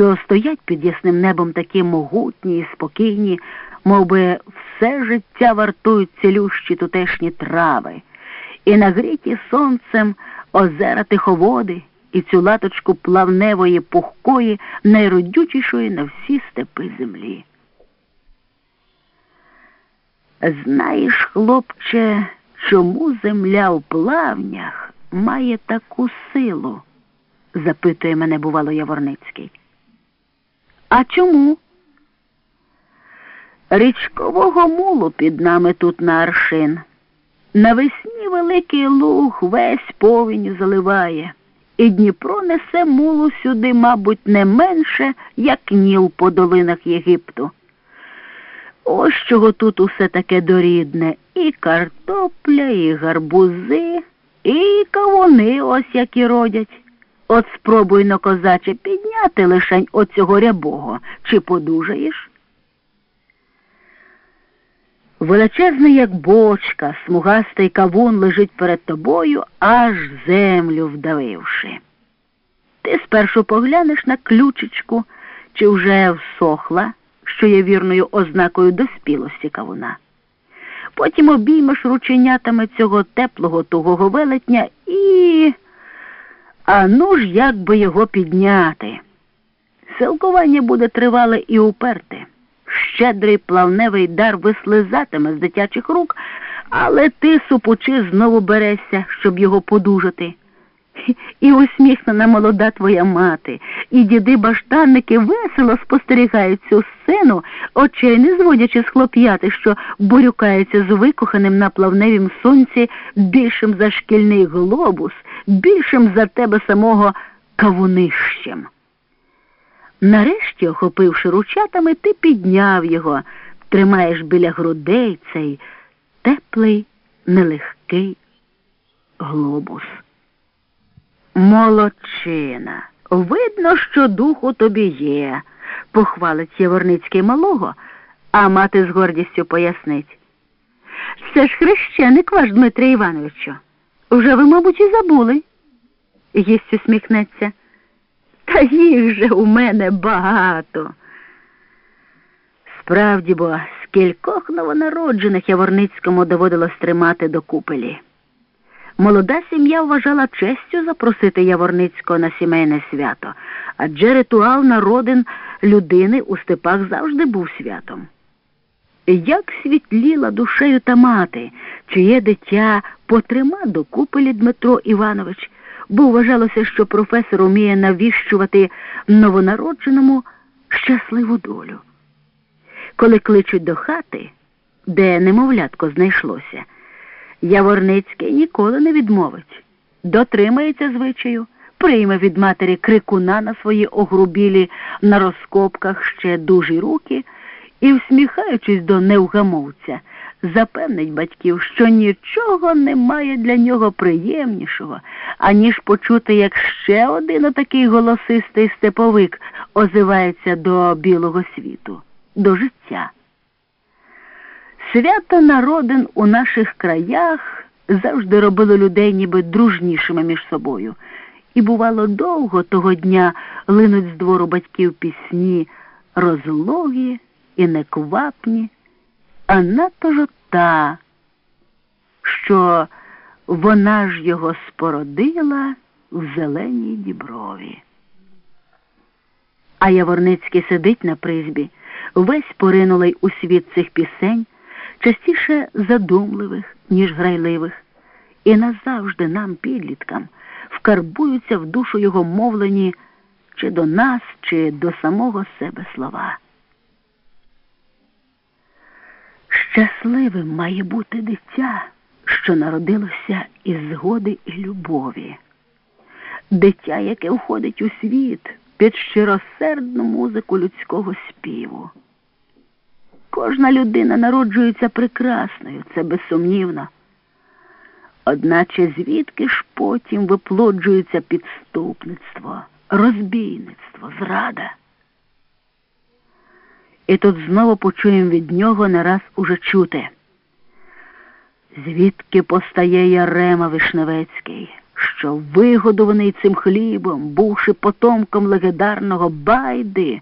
що стоять під ясним небом такі могутні і спокійні, мов би все життя вартують цілющі тутешні трави, і нагріті сонцем озера тиховоди і цю латочку плавневої пухкої, найродючішої на всі степи землі. Знаєш, хлопче, чому земля в плавнях має таку силу? запитує мене, бувало, Яворницький. А чому? Річкового мулу під нами тут на аршин. Навесні великий луг весь повінь заливає, і Дніпро несе мулу сюди, мабуть, не менше, як ніл по долинах Єгипту. Ось чого тут усе таке дорідне. І картопля, і гарбузи, і кавуни ось які родять. От спробуй на козаче підняти лишень оцього рябого, чи подужаєш? Величезний, як бочка, смугастий кавун лежить перед тобою, аж землю вдавивши. Ти спершу поглянеш на ключечку, чи вже всохла, що є вірною ознакою доспілості кавуна. Потім обіймеш рученятами цього теплого тугого велетня. А ну ж як би його підняти? Силкування буде тривале і уперте. Щедрий плавневий дар вислизатиме з дитячих рук, але ти, супучи, знову берешся, щоб його подужати. І усміхнена молода твоя мати, і діди баштанники весело спостерігають цю сцену, очей не зводячи з хлоп'яти, що борюкаються з викоханим на плавневім сонці більшим за шкільний глобус, більшим за тебе самого кавунищем. Нарешті, охопивши ручатами, ти підняв його, тримаєш біля грудей цей теплий, нелегкий глобус. Молодчина, видно, що дух у тобі є, похвалить Яворницький малого, а мати з гордістю пояснить. Це ж хрещеник ваш, Дмитре Івановичу. Вже ви, мабуть, і забули. Єсть усміхнеться. Та їх же у мене багато. Справді бо скількох новонароджених Яворницькому доводилось тримати до купелі. Молода сім'я вважала честю запросити Яворницького на сімейне свято, адже ритуал народин людини у степах завжди був святом. Як світліла душею та мати, чиє дитя потрима до купелі Дмитро Іванович, бо вважалося, що професор уміє навіщувати новонародженому щасливу долю. Коли кличуть до хати, де немовлятко знайшлося, Яворницький ніколи не відмовить, дотримається звичаю, прийме від матері крикуна на свої огрубілі на розкопках ще дужі руки і, всміхаючись до невгамовця, запевнить батьків, що нічого немає для нього приємнішого, аніж почути, як ще один отакий голосистий степовик озивається до білого світу, до життя. Свято народин у наших краях завжди робило людей ніби дружнішими між собою, і, бувало, довго того дня линуть з двору батьків пісні розлогі і неквапні, а надто ж та, що вона ж його спородила в зеленій діброві. А Яворницький сидить на призбі, весь поринулий у світ цих пісень частіше задумливих, ніж грайливих, і назавжди нам, підліткам, вкарбуються в душу його мовлені чи до нас, чи до самого себе слова. Щасливим має бути дитя, що народилося із згоди і любові, дитя, яке входить у світ під щиросердну музику людського співу. Кожна людина народжується прекрасною, це безсумнівно. Одначе звідки ж потім виплоджується підступництво, розбійництво, зрада? І тут знову почуємо від нього не раз уже чути. Звідки постає Ярема Вишневецький, що вигодований цим хлібом, бувши потомком легендарного байди,